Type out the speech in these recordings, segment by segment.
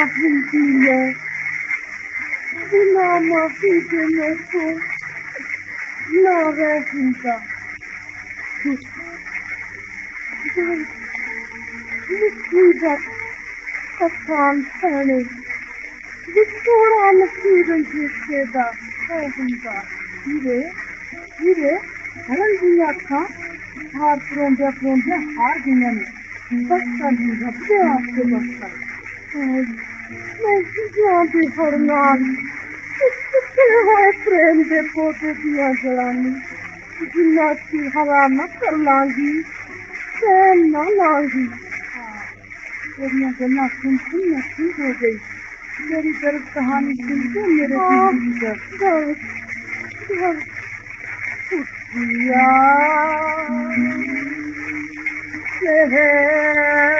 mahvediyle. Buna mahvedine bu. Lavetinde. Mutluyduk. Kafam seni. Victoria nasirin ciddiyede. Kovunda. Yürü. Yürü. Hemen dünyada. Her fronda fronda her dünyada. Başka dünyada. Bir hafta başka. No, Neviděla ty hornáky. Tyhle frende pote dňa zelaný. Dňa stíhala na karláží. Ten na láží. Jedna zemna jsem si na příhodej. Který byl v tahání. No. Yeah.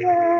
Yeah.